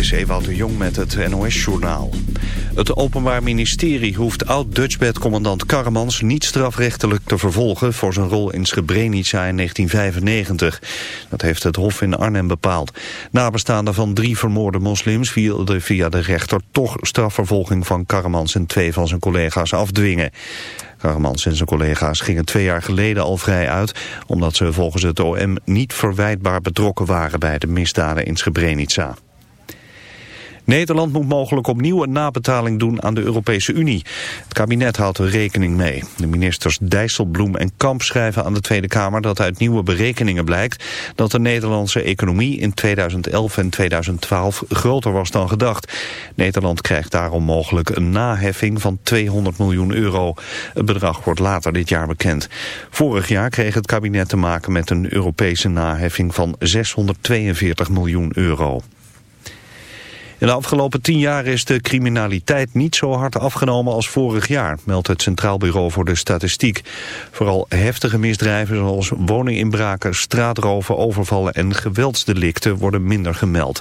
Is Ewout de Jong met het NOS-journaal. Het Openbaar Ministerie hoeft oud-Dutchbed-commandant Karremans niet strafrechtelijk te vervolgen voor zijn rol in Srebrenica in 1995. Dat heeft het Hof in Arnhem bepaald. Nabestaanden van drie vermoorde moslims wilden via de rechter toch strafvervolging van Karremans en twee van zijn collega's afdwingen. Karremans en zijn collega's gingen twee jaar geleden al vrij uit... omdat ze volgens het OM niet verwijtbaar betrokken waren bij de misdaden in Srebrenica. Nederland moet mogelijk opnieuw een nabetaling doen aan de Europese Unie. Het kabinet houdt er rekening mee. De ministers Dijsselbloem en Kamp schrijven aan de Tweede Kamer dat uit nieuwe berekeningen blijkt dat de Nederlandse economie in 2011 en 2012 groter was dan gedacht. Nederland krijgt daarom mogelijk een naheffing van 200 miljoen euro. Het bedrag wordt later dit jaar bekend. Vorig jaar kreeg het kabinet te maken met een Europese naheffing van 642 miljoen euro. In de afgelopen tien jaar is de criminaliteit niet zo hard afgenomen als vorig jaar, meldt het Centraal Bureau voor de Statistiek. Vooral heftige misdrijven zoals woninginbraken, straatroven, overvallen en geweldsdelicten worden minder gemeld.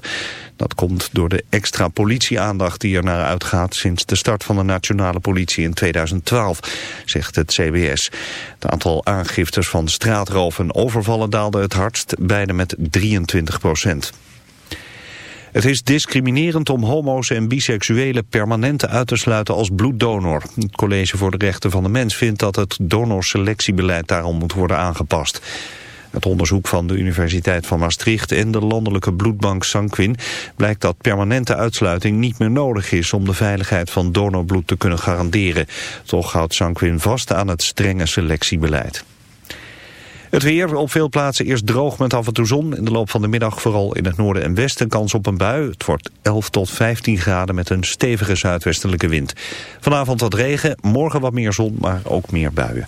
Dat komt door de extra politieaandacht die er naar uitgaat sinds de start van de nationale politie in 2012, zegt het CBS. Het aantal aangiftes van straatroven en overvallen daalde het hardst, beide met 23 procent. Het is discriminerend om homo's en biseksuelen permanent uit te sluiten als bloeddonor. Het College voor de Rechten van de Mens vindt dat het donorselectiebeleid daarom moet worden aangepast. Het onderzoek van de Universiteit van Maastricht en de landelijke bloedbank Sanquin blijkt dat permanente uitsluiting niet meer nodig is om de veiligheid van donorbloed te kunnen garanderen. Toch houdt Sanquin vast aan het strenge selectiebeleid. Het weer op veel plaatsen eerst droog met af en toe zon. In de loop van de middag vooral in het noorden en westen kans op een bui. Het wordt 11 tot 15 graden met een stevige zuidwestelijke wind. Vanavond wat regen, morgen wat meer zon, maar ook meer buien.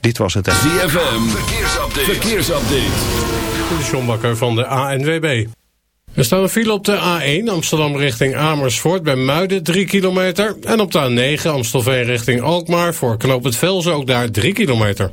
Dit was het... ZFM, verkeersupdate. verkeersupdate. De John Bakker van de ANWB. Er staat een file op de A1 Amsterdam richting Amersfoort bij Muiden 3 kilometer. En op de A9 Amstelveen richting Alkmaar voor Knoop het Velzen ook daar 3 kilometer.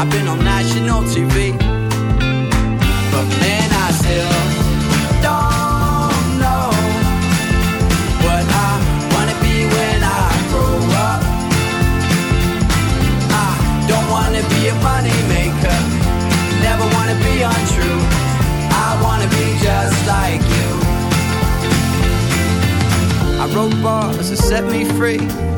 I've been on national TV, but man, I still don't know what I wanna be when I grow up. I don't wanna be a money maker, never wanna be untrue. I wanna be just like you. I bars set me free.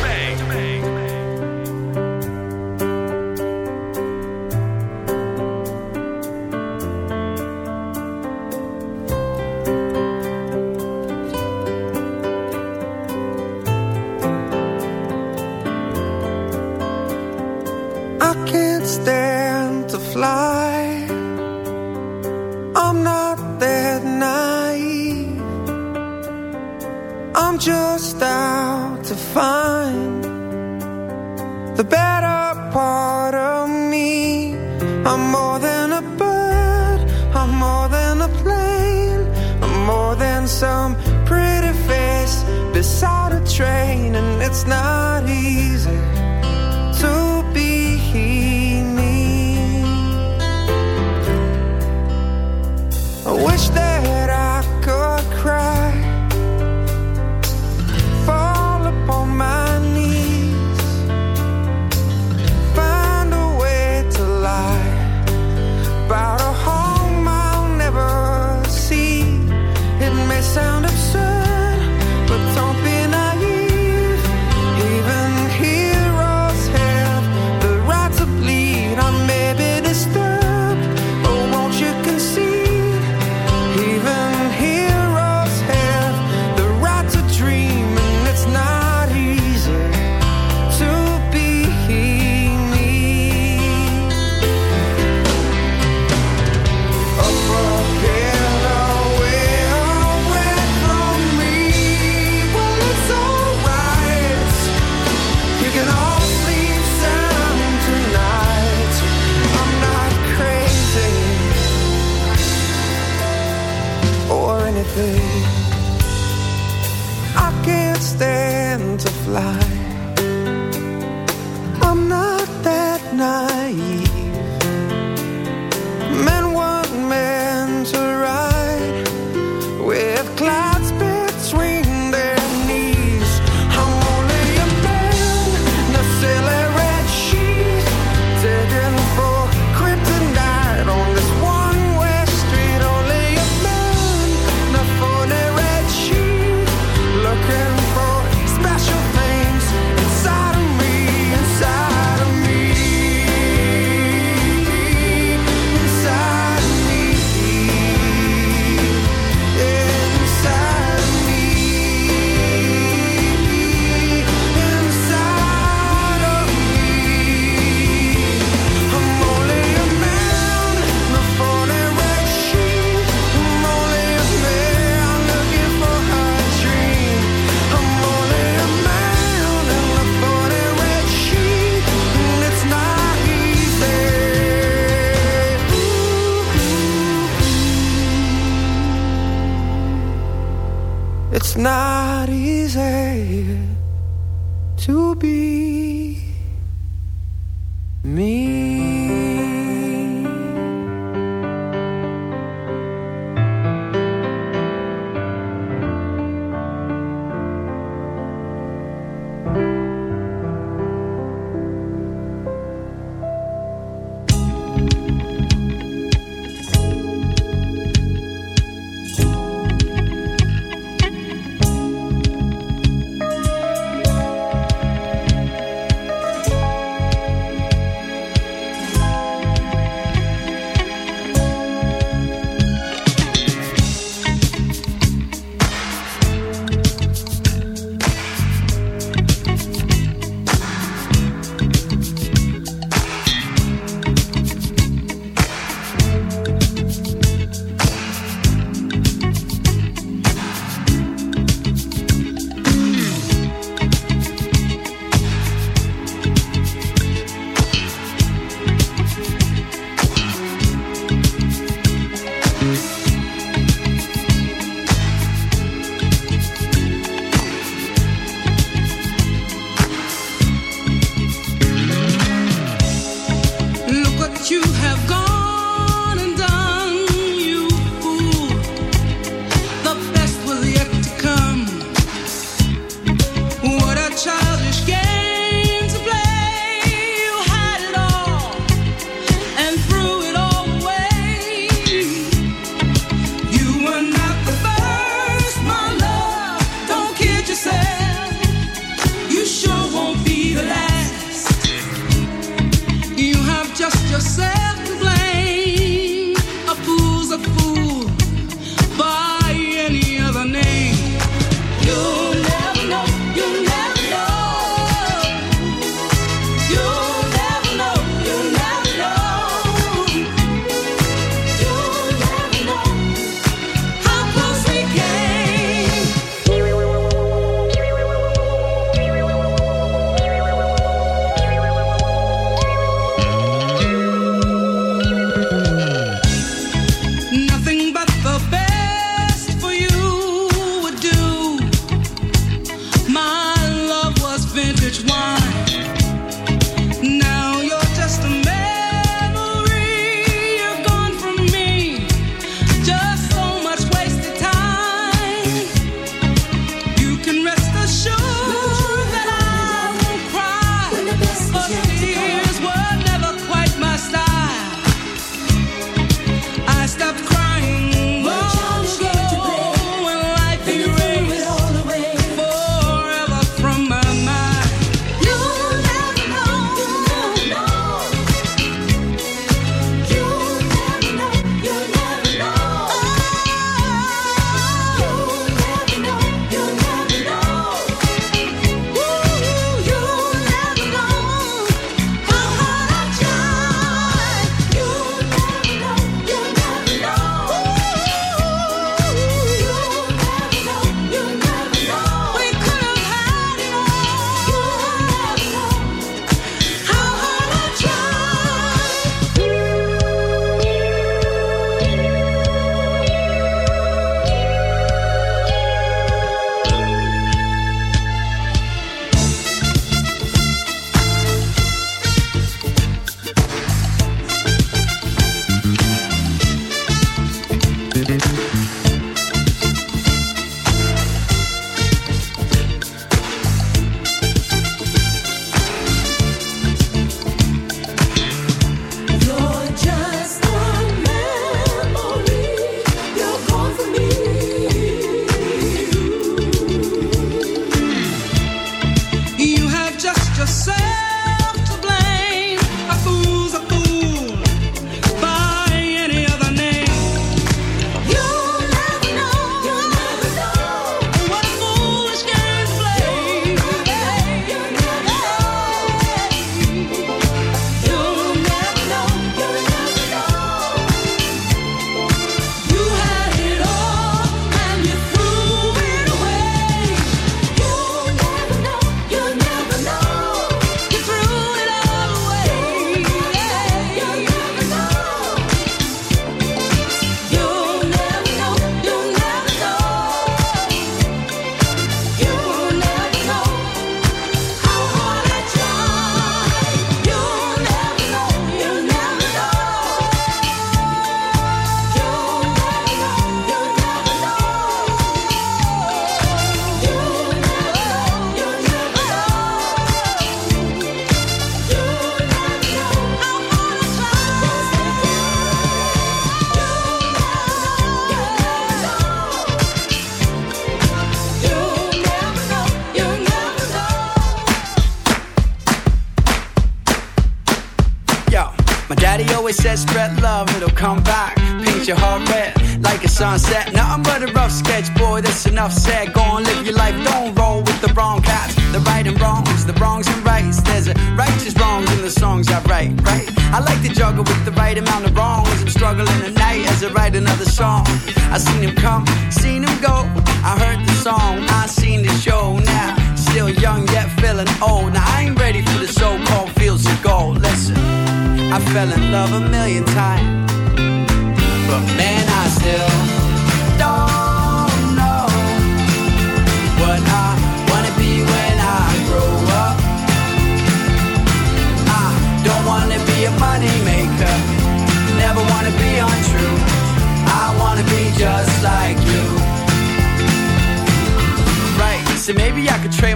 Fly.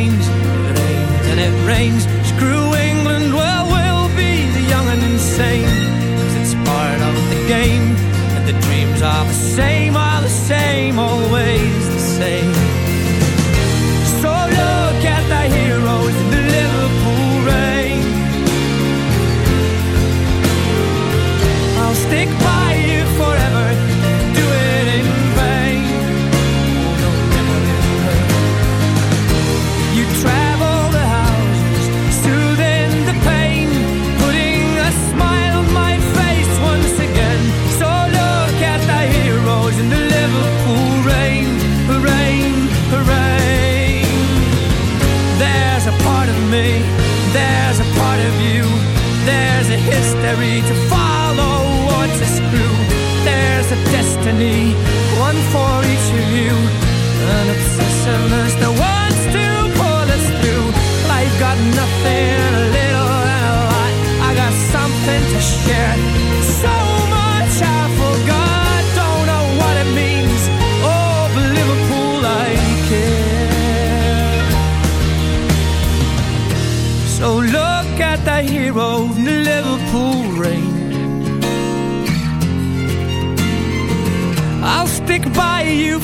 rains, it rains and it rains. Screw England, well, we'll be the young and insane. Cause it's part of the game, and the dreams are the same. destiny, one for each of you. An obsessionist that wants to pull us through. I've got nothing, a little and a lot. I got something to share.